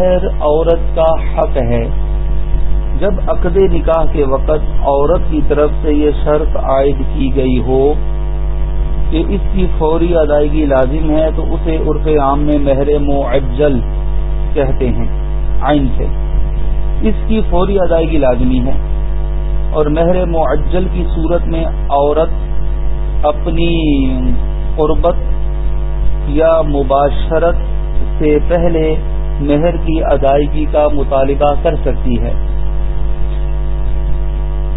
مہر عورت کا حق ہے۔ جب عقد نکاح کے وقت عورت کی طرف سے یہ شرط عائد کی گئی ہو کہ اس کی فوری ادائیگی لازم ہے، تو اسے عرف عام میں مہر معجل کہتے ہیں آئین سے۔ اس کی فوری ادائیگی لازمی ہے۔ اور مہر معجل کی صورت میں عورت اپنی قربت یا مباشرت سے پہلے مہر کی ادائیگی کا مطالبہ کر سکتی ہے۔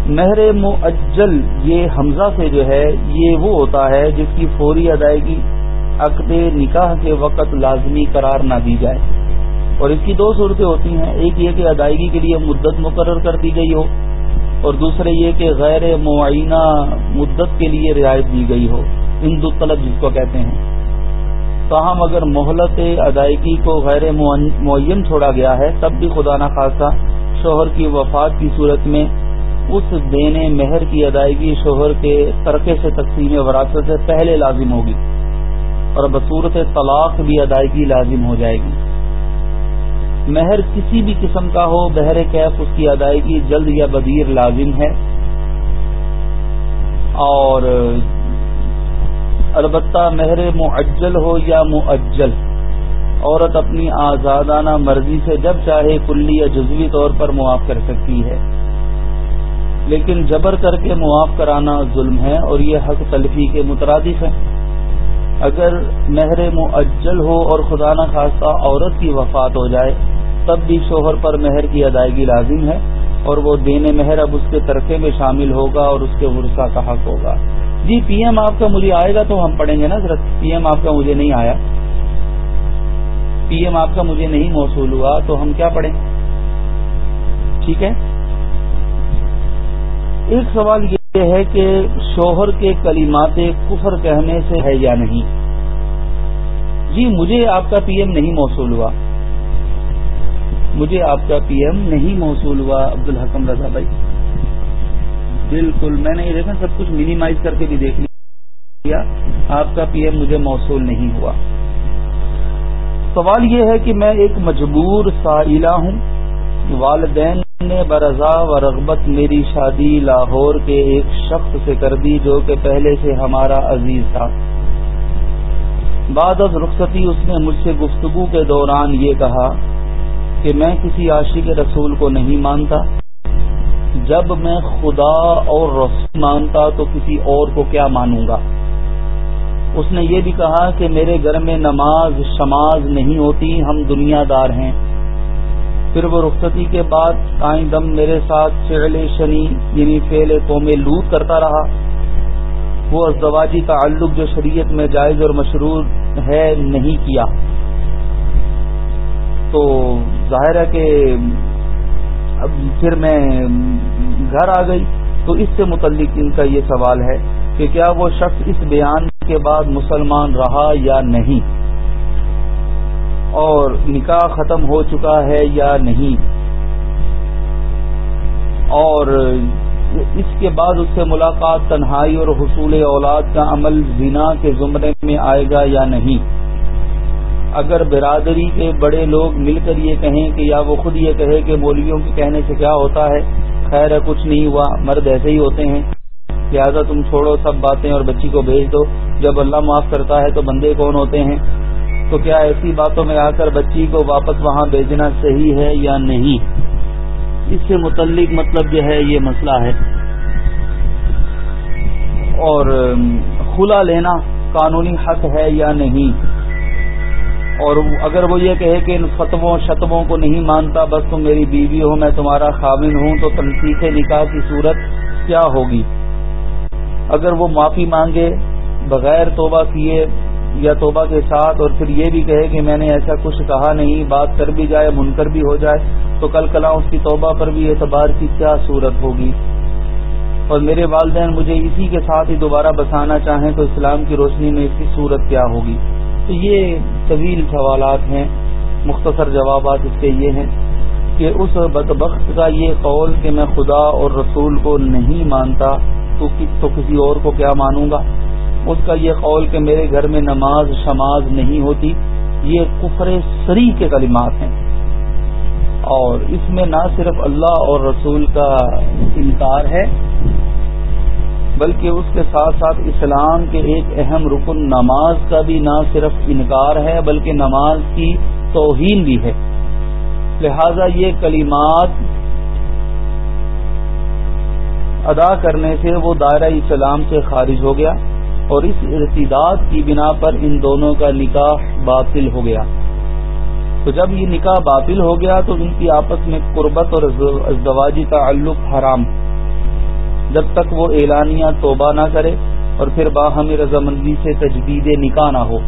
مہر معجل یہ حمزہ سے جو ہے، یہ وہ ہوتا ہے جس کی فوری ادائیگی عقد نکاح کے وقت لازمی قرار نہ دی جائے۔ اور اس کی دو صورتیں ہوتی ہیں۔ ایک یہ کہ ادائیگی کے لیے مدت مقرر کر دی گئی ہو، اور دوسرے یہ کہ غیر معینہ مدت کے لیے رعایت دی گئی ہو۔ ہندو طلب جس کو کہتے ہیں۔ تاہم اگر مہلت ادائیگی کو غیر معین چھوڑا گیا ہے، تب بھی خدا نخواستہ شوہر کی وفات کی صورت میں اس دینے مہر کی ادائیگی شوہر کے ترکے سے تقسیم وراثت سے پہلے لازم ہوگی اور بصورت طلاق بھی ادائیگی لازم ہو جائے گی۔ مہر کسی بھی قسم کا ہو، بہر کیف اس کی ادائیگی جلد یا بدیر لازم ہے اور البتہ مہر معجل ہو یا معجل، عورت اپنی آزادانہ مرضی سے جب چاہے کلی یا جزوی طور پر معاف کر سکتی ہے۔ لیکن جبر کر کے معاف کرانا ظلم ہے اور یہ حق تلفی کے مترادف ہے۔ اگر مہر معجل ہو اور خدا نہ عورت کی وفات ہو جائے، تب بھی شوہر پر مہر کی ادائیگی لازم ہے اور وہ دینے مہر اب اس کے ترقے میں شامل ہوگا اور اس کے ورثہ کا حق ہوگا۔ جی پی ایم آپ کا مجھے آئے گا تو ہم پڑھیں گے نا ضرورت پی ایم آپ کا مجھے نہیں آیا۔ پی ایم آپ کا مجھے نہیں موصول ہوا، تو ہم کیا پڑھیں؟ ٹھیک ہے۔ ایک سوال یہ ہے کہ شوہر کے کلیمات کفر کہنے سے ہے یا نہیں؟ جی مجھے آپ کا پی ایم نہیں موصول ہوا۔ مجھے آپ کا پی ایم نہیں موصول ہوا عبد الحکم رضا بھائی۔ بالکل، میں نے یہ دیکھا، سب کچھ منیمائز کر کے بھی دیکھ لیا۔ آپ کا پی ایم مجھے موصول نہیں ہوا۔ سوال یہ ہے کہ میں ایک مجبور سائلہ ہوں۔ والدین نے برضا و رغبت میری شادی لاہور کے ایک شخص سے کر دی جو کہ پہلے سے ہمارا عزیز تھا۔ بعد از رخصتی اس نے مجھ سے گفتگو کے دوران یہ کہا کہ میں کسی عاشق رسول کو نہیں مانتا۔ جب میں خدا اور رسول مانتا تو کسی اور کو کیا مانوں گا؟ اس نے یہ بھی کہا کہ میرے گھر میں نماز شماز نہیں ہوتی، ہم دنیا دار ہیں۔ پھر وہ رخصتی کے بعد تائیں دم میرے ساتھ فعل شنی یعنی فعل قوم لوٹ کرتا رہا۔ وہ ازدواجی تعلق جو شریعت میں جائز اور مشروع ہے نہیں کیا۔ تو ظاہر ہے کہ اب پھر میں گھر آ گئی تو اس سے متعلق ان کا یہ سوال ہے کہ کیا وہ شخص اس بیان کے بعد مسلمان رہا یا نہیں؟ اور نکاح ختم ہو چکا ہے یا نہیں؟ اور اس کے بعد اس سے ملاقات تنہائی اور حصول اولاد کا عمل زنا کے زمرے میں آئے گا یا نہیں؟ اگر برادری کے بڑے لوگ مل کر یہ کہیں کہ یا وہ خود یہ کہے کہ مولویوں کے کہنے سے کیا ہوتا ہے خیر ہے، کچھ نہیں ہوا۔ مرد ایسے ہی ہوتے ہیں۔ لہٰذا تم چھوڑو سب باتیں اور بچی کو بھیج دو۔ جب اللہ معاف کرتا ہے تو بندے کون ہوتے ہیں؟ تو کیا ایسی باتوں میں آ کر بچی کو واپس وہاں بھیجنا صحیح ہے یا نہیں؟ اس سے متعلق مطلب جو ہے، یہ مسئلہ ہے۔ اور کھلا لینا قانونی حق ہے یا نہیں؟ اور اگر وہ یہ کہے کہ ان فتووں شتبوں کو نہیں مانتا، بس تم میری بیوی ہو، میں تمہارا خامن ہوں، تو تنسیخ نکاح کی صورت کیا ہوگی؟ اگر وہ معافی مانگے، بغیر توبہ کیے یا توبہ کے ساتھ، اور پھر یہ بھی کہے کہ میں نے ایسا کچھ کہا نہیں، بات کر بھی جائے، منکر بھی ہو جائے، تو کل کلا اس کی توبہ پر بھی اعتبار کی کیا صورت ہوگی؟ اور میرے والدین مجھے اسی کے ساتھ ہی دوبارہ بسانا چاہیں تو اسلام کی روشنی میں اس کی صورت کیا ہوگی؟ تو یہ طویل سوالات ہیں، مختصر جوابات اس کے یہ ہیں کہ اس بدبخت کا یہ قول کہ میں خدا اور رسول کو نہیں مانتا، تو کسی اور کو کیا مانوں گا؟ اس کا یہ قول کہ میرے گھر میں نماز شماز نہیں ہوتی، یہ کفر سری کے کلمات ہیں۔ اور اس میں نہ صرف اللہ اور رسول کا انکار ہے بلکہ اس کے ساتھ ساتھ اسلام کے ایک اہم رکن نماز کا بھی نہ صرف انکار ہے بلکہ نماز کی توہین بھی ہے۔ لہذا یہ کلمات ادا کرنے سے وہ دائرہ اسلام سے خارج ہو گیا اور اس ارتداد کی بنا پر ان دونوں کا نکاح باطل ہو گیا۔ تو جب یہ نکاح باطل ہو گیا تو ان کی آپس میں قربت اور ازدواجی تعلق حرام۔ جب تک وہ اعلانیہ توبہ نہ کرے اور پھر باہم رضامندی سے تجدید نکاح نہ ہو۔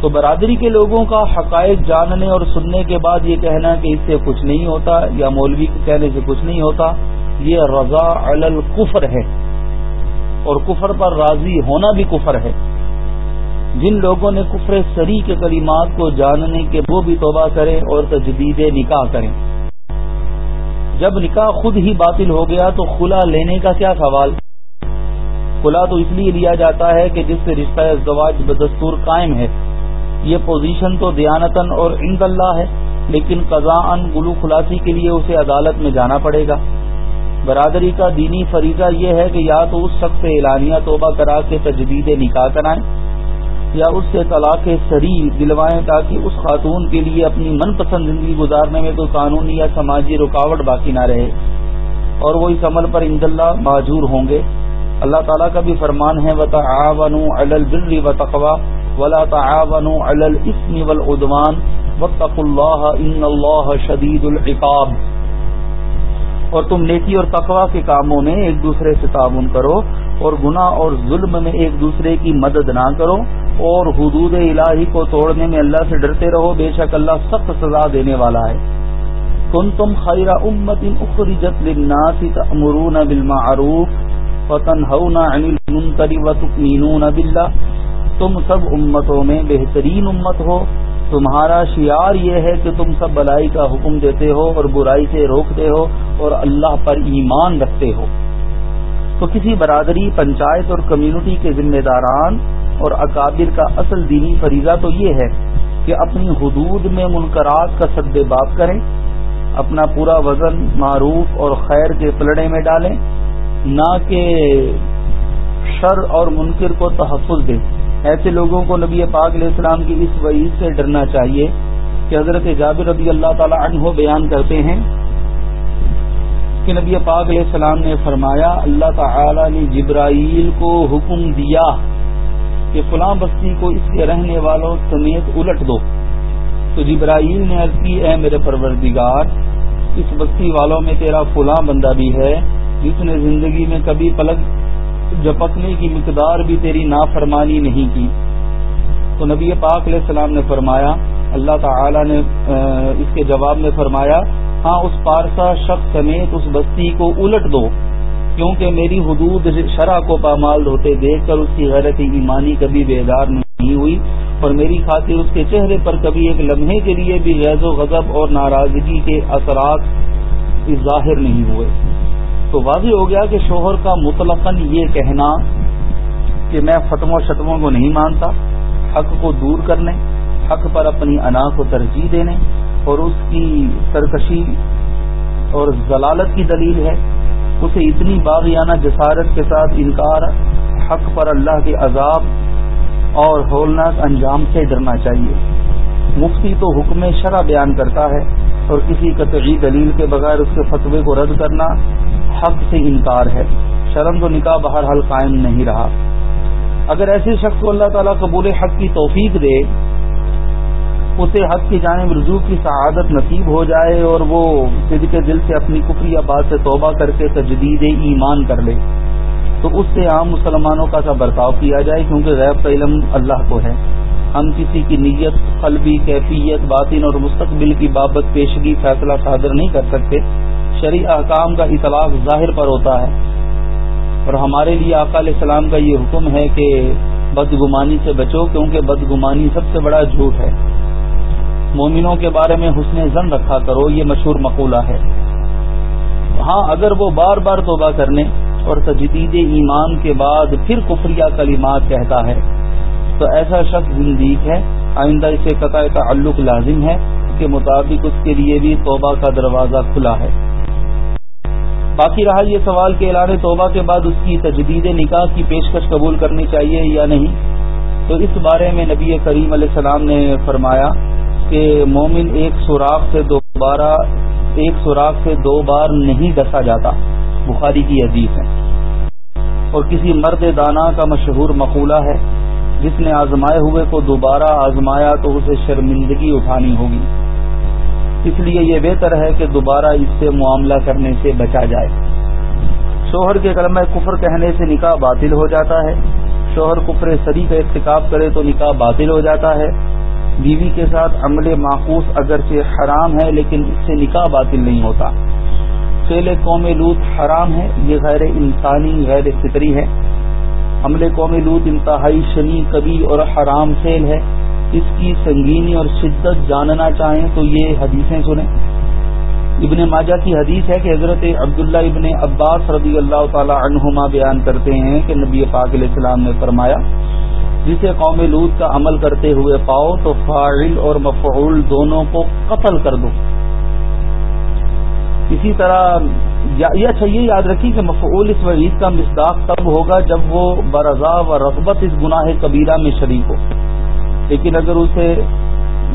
تو برادری کے لوگوں کا حقائق جاننے اور سننے کے بعد یہ کہنا کہ اس سے کچھ نہیں ہوتا یا مولوی کے کہنے سے کچھ نہیں ہوتا، یہ رضا الکفر ہے۔ اور کفر پر راضی ہونا بھی کفر ہے۔ جن لوگوں نے کفر سری کے کلمات کو جاننے کے وہ بھی توبہ کریں اور تجدید نکاح کریں۔ جب نکاح خود ہی باطل ہو گیا تو خلا لینے کا کیا سوال؟ خلا تو اس لیے لیا جاتا ہے کہ جس سے رشتہ ازدواج بدستور قائم ہے۔ یہ پوزیشن تو دیانتن اور عند اللہ ہے، لیکن قضاء گلو خلاصی کے لیے اسے عدالت میں جانا پڑے گا۔ برادری کا دینی فریضہ یہ ہے کہ یا تو اس شخص سے اعلانیہ توبہ کرا کے تجدید نکاح کرائیں یا اس سے طلاق سری دلوائیں تاکہ اس خاتون کے لیے اپنی من پسند زندگی گزارنے میں کوئی قانونی یا سماجی رکاوٹ باقی نہ رہے۔ اور وہ اس عمل پر اللہ معذور ہوں گے۔ اللہ تعالیٰ کا بھی فرمان ہے و تعاون البر و تقوا ولا تعاون الاسم والعدوان واتق اللہ ان اللہ شدید العقاب اور تم نیکی اور تقوا کے کاموں میں ایک دوسرے سے تعاون کرو اور گناہ اور ظلم میں ایک دوسرے کی مدد نہ کرو۔ اور حدود الہی کو توڑنے میں اللہ سے ڈرتے رہو، بے شک اللہ سخت سزا دینے والا ہے۔ کن تم خیر امت اخرجت للناس تأمرون بالمعروف وتنهون عن المنکر وتؤمنون بالله تم سب امتوں میں بہترین امت ہو۔ تمہارا شعار یہ ہے کہ تم سب بلائی کا حکم دیتے ہو اور برائی سے روکتے ہو اور اللہ پر ایمان رکھتے ہو۔ تو کسی برادری، پنچایت اور کمیونٹی کے ذمہ داران اور اکابر کا اصل دینی فریضہ تو یہ ہے کہ اپنی حدود میں منقرات کا سد باب کریں، اپنا پورا وزن معروف اور خیر کے پلڑے میں ڈالیں، نہ کہ شر اور منکر کو تحفظ دیں۔ ایسے لوگوں کو نبی پاک علیہ السلام کی اس وعید سے ڈرنا چاہیے کہ حضرت جابر رضی اللہ تعالی عنہ بیان کرتے ہیں کہ نبی پاک علیہ السلام نے فرمایا، اللہ تعالی نے جبرائیل کو حکم دیا۔ کہ فلاں بستی کو اس کے رہنے والوں سمیت الٹ دو۔ تو جبرائیل نے عرض کی، اے میرے پروردگار، اس بستی والوں میں تیرا فلاں بندہ بھی ہے، جس نے زندگی میں کبھی پلک جپکنے کی مقدار بھی تیری نافرمانی نہیں کی۔ تو نبی پاک علیہ السلام نے فرمایا، اللہ تعالی نے اس کے جواب میں فرمایا ہاں اس پارسا شخص سمیت اس بستی کو الٹ دو۔ کیونکہ میری حدود شرح کو پامال ہوتے دیکھ کر اس کی غیرت ایمانی کبھی بیدار نہیں ہوئی اور میری خاطر اس کے چہرے پر کبھی ایک لمحے کے لیے بھی غیر و غضب اور ناراضگی کے اثرات ظاہر نہیں ہوئے۔ تو واضح ہو گیا کہ شوہر کا مطلق یہ کہنا کہ میں فتم و شتموں کو نہیں مانتا، حق کو دور کرنے، حق پر اپنی انا کو ترجیح دینے اور اس کی سرکشی اور ضلالت کی دلیل ہے۔ اسے اتنی باغیانہ جسارت کے ساتھ انکار حق پر اللہ کے عذاب اور ہولناک انجام سے ڈرنا چاہیے۔ مفتی تو حکم شرح بیان کرتا ہے اور کسی قطعی دلیل کے بغیر اس کے فتوے کو رد کرنا حق سے انکار ہے۔ شرم تو نکاح بہرحال قائم نہیں رہا۔ اگر ایسے شخص کو اللہ تعالیٰ قبول حق کی توفیق دے اسے حق کی جانب رجوع کی سعادت نصیب ہو جائے اور وہ سد کے دل سے اپنی کفری آباد سے توبہ کر کے تجدید ایمان کر لے۔ تو اس سے عام مسلمانوں کا سا برتاؤ کیا جائے کیونکہ غیب کا علم اللہ کو ہے۔ ہم کسی کی نیت، قلبی کیفیت، باطن اور مستقبل کی بابت پیشگی، فیصلہ صادر نہیں کر سکتے۔ شرع احکام کا اطلاق ظاہر پر ہوتا ہے۔ اور ہمارے لیے آقا علیہ السلام کا یہ حکم ہے کہ بدگمانی سے بچو کیونکہ بدگمانی سب سے بڑا جھوٹ ہے۔ مومنوں کے بارے میں حسن زن رکھا کرو، یہ مشہور مقولہ ہے۔ ہاں اگر وہ بار بار توبہ کرنے اور تجدید ایمان کے بعد پھر کفریہ کلمات کہتا ہے، تو ایسا شخص زندگی ہے، آئندہ اسے قطع تعلق لازم ہے کے مطابق اس کے لیے بھی توبہ کا دروازہ کھلا ہے۔ باقی رہا یہ سوال کہ اعلان توبہ کے بعد اس کی تجدید نکاح کی پیشکش قبول کرنی چاہیے یا نہیں؟ تو اس بارے میں نبی کریم علیہ السلام نے فرمایا کہ مومن ایک سوراخ سے دوبارہ ایک سوراخ سے دو بار نہیں ڈسا جاتا۔ بخاری کی حدیث ہے۔ اور کسی مرد دانا کا مشہور مقولہ ہے، جس نے آزمائے ہوئے کو دوبارہ آزمایا تو اسے شرمندگی اٹھانی ہوگی۔ اس لیے یہ بہتر ہے کہ دوبارہ اس سے معاملہ کرنے سے بچا جائے۔ شوہر کے کلمہ کفر کہنے سے نکاح باطل ہو جاتا ہے۔ شوہر کفر سری کا ارتکاب کرے تو نکاح باطل ہو جاتا ہے۔ بیوی کے ساتھ عمل معقوس اگرچہ حرام ہے، لیکن اس سے نکاح باطل نہیں ہوتا۔ فیل قوم لوت حرام ہے، یہ غیر انسانی، غیر فطری ہے۔ عمل قوم لوت انتہائی شنی، کبھی اور حرام فیل ہے۔ اس کی سنگینی اور شدت جاننا چاہیں تو یہ حدیثیں سنیں۔ ابن ماجہ کی حدیث ہے کہ حضرت عبداللہ ابن عباس رضی اللہ تعالی عنہما بیان کرتے ہیں کہ نبی پاک علیہ السلام نے فرمایا جسے قوم لود کا عمل کرتے ہوئے پاؤ تو فاعل اور مفعول دونوں کو قتل کر دو۔ اسی طرح یہ اچھا یہ یاد رکھی کہ مفعول اس وعید کا مصداق تب ہوگا جب وہ برضا و رغبت اس گناہ کبیرہ میں شریک ہو۔ لیکن اگر اسے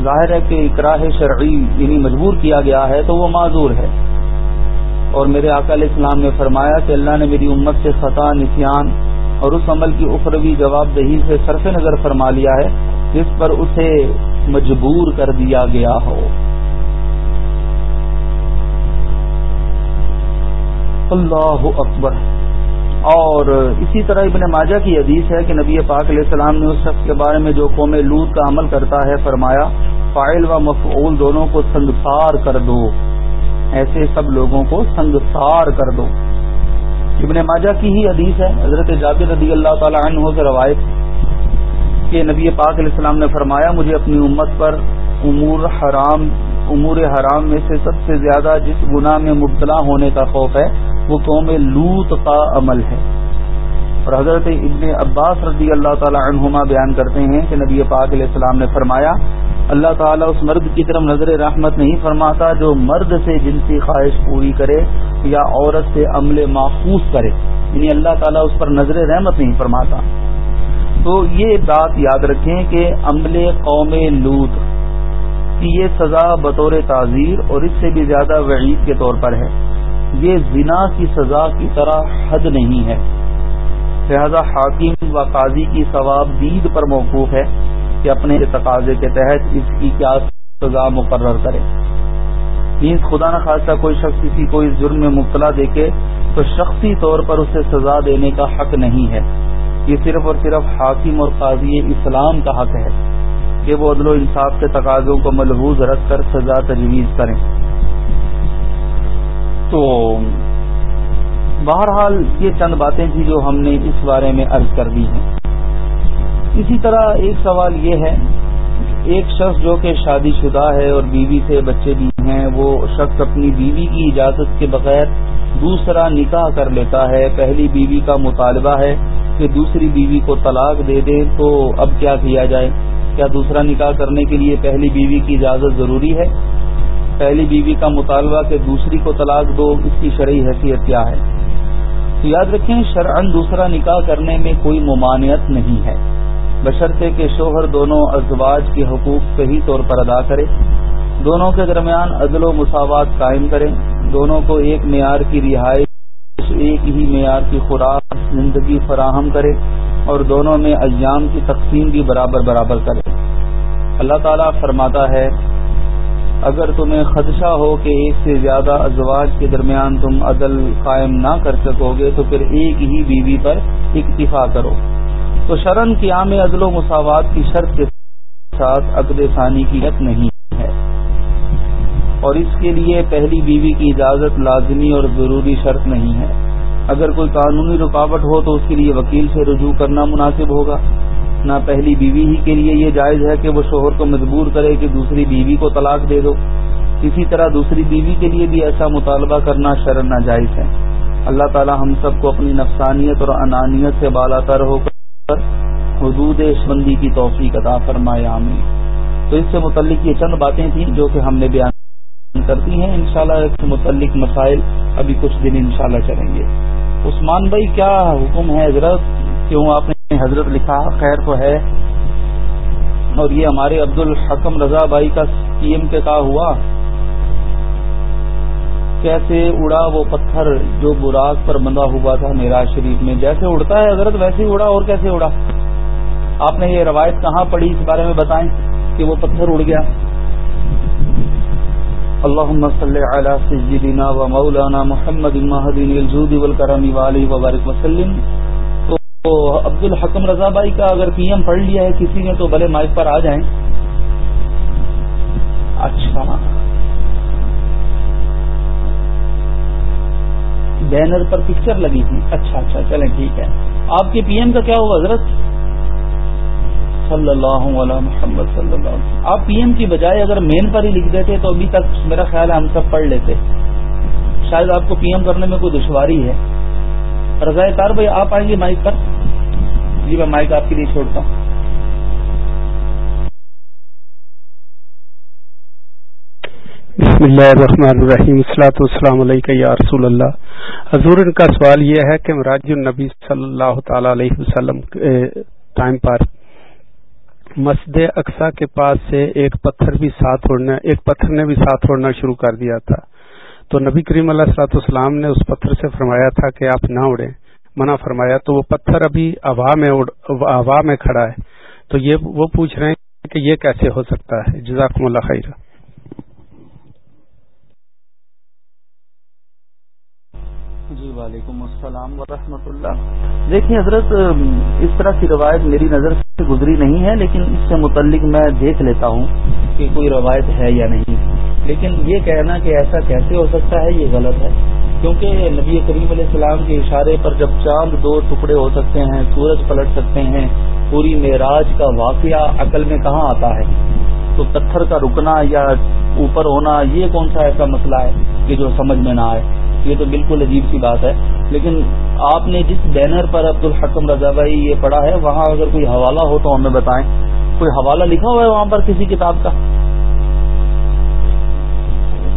ظاہر ہے کہ اقراہ شرعی یعنی مجبور کیا گیا ہے تو وہ معذور ہے۔ اور میرے آقا علیہ السلام نے فرمایا کہ اللہ نے میری امت سے خطا نسیان اور اس عمل کی اخروی جواب دہی سے صرف نظر فرما لیا ہے، جس پر اسے مجبور کر دیا گیا ہو۔ اللہ اکبر۔ اور اسی طرح ابن ماجہ کی حدیث ہے کہ نبی پاک علیہ السلام نے اس شخص کے بارے میں جو قوم لوت کا عمل کرتا ہے فرمایا فائل و مفعول دونوں کو سنگسار کر دو۔ ایسے سب لوگوں کو سنگسار کر دو۔ ابن ماجہ کی ہی حدیث ہے، حضرت جابر رضی اللہ تعالی عنہ سے روایت کہ نبی پاک علیہ السلام نے فرمایا، مجھے اپنی امت پر امور حرام امور حرام میں سے سب سے زیادہ جس گناہ میں مبتلا ہونے کا خوف ہے، وہ قوم لوت کا عمل ہے۔ اور حضرت ابن عباس رضی اللہ تعالی عنہما بیان کرتے ہیں کہ نبی پاک علیہ السلام نے فرمایا اللہ تعالیٰ اس مرد کی طرف نظر رحمت نہیں فرماتا جو مرد سے جنسی خواہش پوری کرے یا عورت سے عمل محفوظ کرے یعنی اللہ تعالیٰ اس پر نظر رحمت نہیں فرماتا۔ تو یہ بات یاد رکھیں کہ عمل قوم لوت کی یہ سزا بطور تعزیر اور اس سے بھی زیادہ وعید کے طور پر ہے۔ یہ زنا کی سزا کی طرح حد نہیں ہے۔ لہذا حاکم و قاضی کی ثواب دید پر موقوف ہے۔ کہ اپنے تقاضے کے تحت اس کی کیا سزا مقرر کرے۔ نیز خدا نہ خاصہ کوئی شخص کسی کو اس جرم میں مبتلا دیکھے تو شخصی طور پر اسے سزا دینے کا حق نہیں ہے۔ یہ صرف اور صرف حاکم اور قاضی اسلام کا حق ہے کہ وہ عدل و انصاف کے تقاضوں کو ملحوظ رکھ کر سزا تجویز کریں۔ تو بہرحال یہ چند باتیں تھیں جو ہم نے اس بارے میں عرض کر دی ہیں۔ اسی طرح ایک سوال یہ ہے، ایک شخص جو کہ شادی شدہ ہے اور بیوی سے بچے بھی ہیں، وہ شخص اپنی بیوی کی اجازت کے بغیر دوسرا نکاح کر لیتا ہے۔ پہلی بیوی کا مطالبہ ہے کہ دوسری بیوی کو طلاق دے دے، تو اب کیا کیا جائے؟ کیا دوسرا نکاح کرنے کے لیے پہلی بیوی کی اجازت ضروری ہے؟ پہلی بیوی کا مطالبہ کہ دوسری کو طلاق دو، اس کی شرعی حیثیت کیا ہے؟ تو یاد رکھیں شرعن دوسرا نکاح کرنے میں کوئی ممانعت نہیں ہے۔ بشرطے کہ شوہر دونوں ازواج کے حقوق صحیح طور پر ادا کرے۔ دونوں کے درمیان عدل و مساوات قائم کریں۔ دونوں کو ایک معیار کی رہائش، ایک ہی معیار کی خوراک، زندگی فراہم کرے اور دونوں میں ایام کی تقسیم بھی برابر برابر کرے۔ اللہ تعالیٰ فرماتا ہے، اگر تمہیں خدشہ ہو کہ ایک سے زیادہ ازواج کے درمیان تم عدل قائم نہ کر سکو گے تو پھر ایک ہی بیوی پر اکتفا کرو۔ تو شرن قیام عدل و مساوات کی شرط کے ساتھ عقد ثانی کی حت نہیں ہے۔ اور اس کے لیے پہلی بیوی کی اجازت لازمی اور ضروری شرط نہیں ہے۔ اگر کوئی قانونی رکاوٹ ہو تو اس کے لیے وکیل سے رجوع کرنا مناسب ہوگا۔ نہ پہلی بیوی ہی کے لیے یہ جائز ہے کہ وہ شوہر کو مجبور کرے کہ دوسری بیوی کو طلاق دے دو۔ اسی طرح دوسری بیوی کے لیے بھی ایسا مطالبہ کرنا شرن ناجائز ہے۔ اللہ تعالی ہم سب کو اپنی نفسانیت اور انانیت سے بالا تر ہو کر حدود بندی کی توفیق عطا فرمائے، آمین۔ تو اس سے متعلق یہ چند باتیں تھیں جو کہ ہم نے بیان کرتی ہیں۔ انشاءاللہ اس سے متعلق مسائل ابھی کچھ دن انشاءاللہ چلیں گے۔ عثمان بھائی، کیا حکم ہے حضرت؟ کیوں آپ نے حضرت لکھا؟ خیر تو ہے۔ اور یہ ہمارے عبد الحکم رضا بھائی کا پی ایم کے کا ہوا۔ کیسے اڑا وہ پتھر جو براق پر بندھا ہوا تھا میرا شریف میں؟ جیسے اڑتا ہے حضرت ویسے ہی اڑا، اور کیسے اڑا؟ آپ نے یہ روایت کہاں پڑھی؟ اس بارے میں بتائیں کہ وہ پتھر اڑ گیا۔ اللہ سیدنا و مولانا محمد الجود والکرم والی وبارک وسلم۔ تو عبد الحکم رضا بھائی کا اگر پی ایم پڑھ لیا ہے کسی نے، تو بھلے مائک پر آ جائیں۔ اچھا۔ بینر پر پکچر لگی تھی۔ اچھا اچھا چلیں ٹھیک ہے۔ آپ کے پی ایم کا کیا ہوا حضرت؟ صلی اللہ علیہ محمد، صلی اللہ علیہ آپ پی ایم کی بجائے اگر مین پر ہی لکھ دیتے تو ابھی تک میرا خیال ہے ہم سب پڑھ لیتے۔ شاید آپ کو پی ایم کرنے میں کوئی دشواری ہے۔ رضا کار بھائی، آپ آئیں گے مائک پر؟ جی میں مائک آپ کے لیے چھوڑتا ہوں۔ بسم اللہ الرحمن الرحیم۔ السلاۃ والسلام علیکم یا رسول اللہ۔ حضور، ان کا سوال یہ ہے کہ مراج النبی صلی اللہ تعالی علیہ وسلم ٹائم پر مسجد اقسا کے پاس سے ایک پتھر بھی ساتھ اڑنا ایک پتھر نے بھی ساتھ اڑنا شروع کر دیا تھا۔ تو نبی کریم علیہ السلاۃ والسلام نے اس پتھر سے فرمایا تھا کہ آپ نہ اڑیں منع فرمایا، تو وہ پتھر ابھی ہوا میں ہوا میں کھڑا ہے۔ تو یہ، وہ پوچھ رہے ہیں کہ یہ کیسے ہو سکتا ہے؟ جزاکم اللہ خیر جی وعلیکم السلام ورحمۃ اللہ۔ دیکھیے حضرت، اس طرح کی روایت میری نظر سے گزری نہیں ہے، لیکن اس سے متعلق میں دیکھ لیتا ہوں کہ کوئی روایت ہے یا نہیں۔ لیکن یہ کہنا کہ ایسا کیسے ہو سکتا ہے، یہ غلط ہے۔ کیونکہ نبی کریم علیہ السلام کے اشارے پر جب چاند دو ٹکڑے ہو سکتے ہیں، سورج پلٹ سکتے ہیں، پوری معراج کا واقعہ عقل میں کہاں آتا ہے؟ تو پتھر کا رکنا یا اوپر ہونا، یہ کون سا ایسا مسئلہ ہے کہ جو سمجھ میں نہ آئے؟ یہ تو بالکل عجیب سی بات ہے۔ لیکن آپ نے جس بینر پر عبد الحکم رضا بھائی یہ پڑھا ہے، وہاں اگر کوئی حوالہ ہو تو ہمیں بتائیں۔ کوئی حوالہ لکھا ہوا ہے وہاں پر کسی کتاب کا؟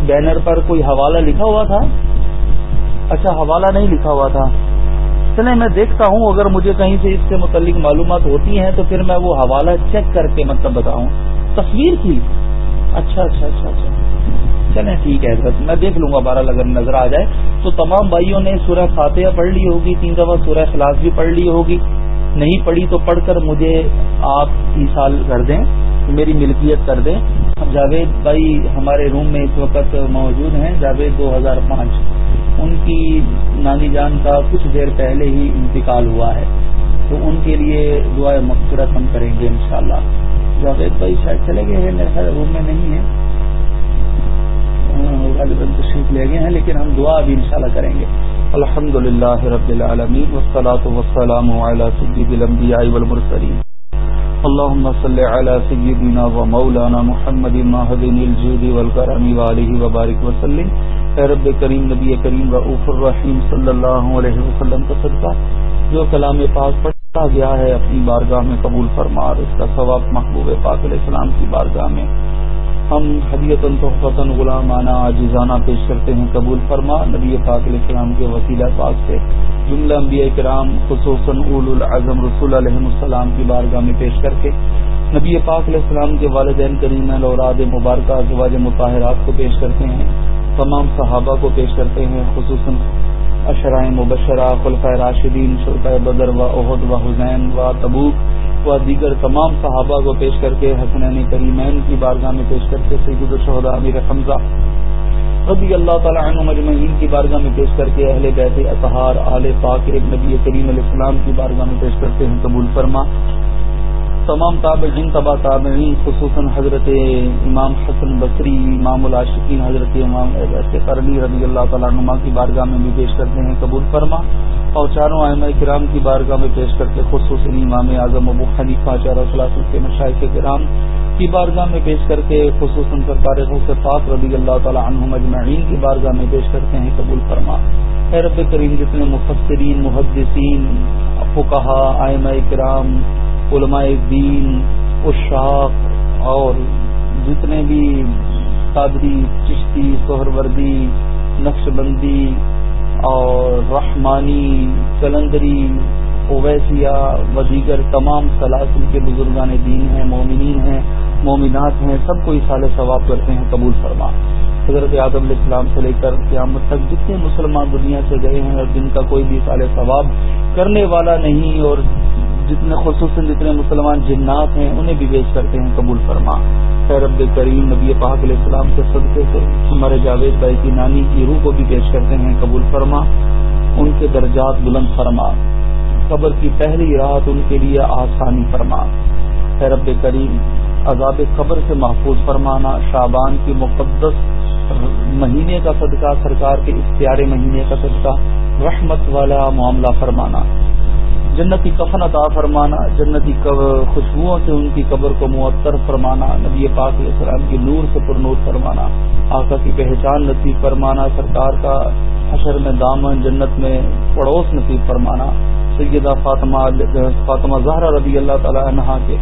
بینر پر کوئی حوالہ لکھا ہوا تھا؟ اچھا حوالہ نہیں لکھا ہوا تھا۔ چلے میں دیکھتا ہوں۔ اگر مجھے کہیں سے اس سے متعلق معلومات ہوتی ہیں تو پھر میں وہ حوالہ چیک کر کے مطلب بتاؤں۔ تصویر تھی۔ اچھا اچھا اچھا اچھا۔ چلیں، ٹھیک ہے حضرت میں دیکھ لوں گا بارہ اگر نظر آ جائے۔ تو تمام بھائیوں نے سورہ فاتحہ پڑھ لی ہوگی، تین دفعہ سورہ خلاص بھی پڑھ لی ہوگی۔ نہیں پڑھی تو پڑھ کر مجھے آپ سال کر دیں، میری ملکیت کر دیں۔ جاوید بھائی ہمارے روم میں اس وقت موجود ہیں، جاوید دو ہزار پانچ۔ ان کی نانی جان کا کچھ دیر پہلے ہی انتقال ہوا ہے۔ تو ان کے لیے دعائیں مقصرت ہم کریں گے انشاءاللہ۔ جاوید بھائی شاید چلے گئے ہیں، میرے خیال روم میں نہیں ہے غالباً تشریف لے گئے ہیں، لیکن ہم دعا بھی انشاءاللہ کریں گے۔ الحمد للہ رب العالمین، والصلاة والسلام على الانبیاء والمرسلین۔ اللهم صل على سيدنا ومولانا محمد المهدن الجود والكرم وآله وبارك وسلم اے رب کریم، نبی کریم، رؤوف الرحیم صلی اللہ علیہ وسلم کا صدقہ۔ جو کلام پاک پڑھا گیا ہے، اپنی بارگاہ میں قبول فرما، اس کا ثواب محبوب پاک علیہ السلام کی بارگاہ میں۔ ہم حدیت تحفتن غلامانہ، عاجزانہ پیش کرتے ہیں، قبول فرما، نبی پاک علیہ السلام کے وسیلہ پاک سے۔ جملہ انبیاء کرام، خصوصاً اول العظم رسول علیہ السلام کی بارگاہ میں پیش کر کے۔ نبی پاک علیہ السلام کے والدین کریم اوراد مبارکہ، ازواج مطاہرات کو پیش کرتے ہیں۔ تمام صحابہ کو پیش کرتے ہیں، خصوصاً اشرائے مبشرہ خلفۂ راشدین شرکۂ بدر و عہد و حسین و تبوک و دیگر تمام صحابہ کو پیش کر کے، حسنین کریمین کی بارگاہ میں پیش کر کے، سید الشہدا امیر حمزہ رضی اللہ تعالیٰ عنہ مجمعین کی بارگاہ میں پیش کر کے، اہل بیت اطہار، آل پاک ایک نبی کریم علیہ السلام کی بارگاہ میں پیش کرتے ہیں قبول فرما۔ تمام تابعین، تبا تابعین، خصوصاً حضرت امام حسن بصری، امام العاشقین، حضرت امام قرلی رضی اللہ تعالیٰ نما کی بارگاہ میں بھی پیش کرتے ہیں قبول فرما۔ اور چاروں علمۂ کرام کی بارگاہ میں پیش کرتے خصوصاً امام اعظم ابو حنیفہ چار کے مشاہد کرام کی بارگاہ میں پیش کر کے خصوصاً سرکار غوث پاک رضی اللہ تعالیٰ عنہ مجمعین کی بارگاہ میں پیش کرتے ہیں قبول فرما۔ اے رب کریم، جتنے مفسرین، محدثین فقہا آئمہ کرام علماء دین، اشاق اور جتنے بھی قادری، چشتی سہر وردی نقش بندی اور رحمانی، کلندری اویسیا و دیگر تمام سلاسل کے بزرگان دین ہیں، مومنین ہیں، مومنات ہیں، سب کو سال ثواب کرتے ہیں، قبول فرما۔ حضرت آدم علیہ السلام سے لے کر قیامت تک جتنے مسلمان دنیا سے گئے ہیں، اور جن کا کوئی بھی سال ثواب کرنے والا نہیں اور جتنے خصوصاً جتنے مسلمان جنات ہیں، انہیں بھی بیچ کرتے ہیں قبول فرما۔ رب کریم، نبی پاک علیہ السلام کے صدقے سے ہمارے جاوید بھائی کی نانی کی روح کو بھی پیش کرتے ہیں قبول فرما۔ ان کے درجات بلند فرما۔ قبر کی پہلی رات ان کے لیے آسانی فرما۔ رب کریم، عذاب قبر سے محفوظ فرمانا۔ شابان کی مقدس مہینے کا صدقہ، سرکار کے اختیار مہینے کا صدقہ، رحمت والا معاملہ فرمانا۔ جنتی کفن عطا فرمانا، جنتی خوشبوؤں سے ان کی قبر کو معطر فرمانا، نبی پاک علیہ السلام کی نور سے پر نور فرمانا، آقا کی پہچان نصیب فرمانا سرکار کا حشر میں دامن جنت میں پڑوس نصیب فرمانا، سیدہ فاطمہ فاطمہ زہرہ رضی اللہ تعالی عنہ کے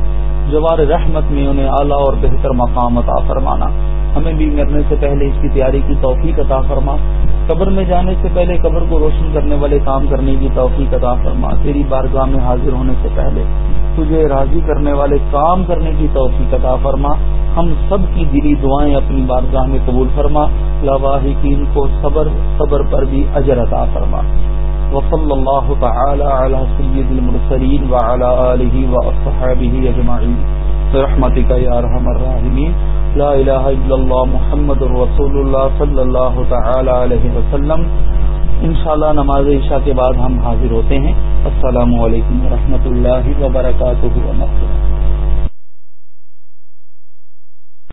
جوار رحمت میں انہیں اعلیٰ اور بہتر مقام عطا فرمانا۔ ہمیں بھی مرنے سے پہلے اس کی تیاری کی توفیق عطا فرما۔ قبر میں جانے سے پہلے قبر کو روشن کرنے والے کام کرنے کی توفیق عطا فرما۔ تیری بارگاہ میں حاضر ہونے سے پہلے تجھے راضی کرنے والے کام کرنے کی توفیق عطا فرما۔ ہم سب کی دلی دعائیں اپنی بارگاہ میں قبول فرما۔ لاواحقین کو صبر صبر پر بھی اجر عطا فرما۔ وصل اللہ تعالی علی سید المرسلین وعلی آلہ واصحابہ اجمعین۔ برحمتک یا ارحم الراحمین۔ لا الہ الا اللہ محمد الرسول اللہ صلی اللہ تعالی علیہ وسلم. انشاءاللہ نماز عشاء کے بعد ہم حاضر ہوتے ہیں. السلام علیکم ورحمۃ اللہ وبرکاتہ.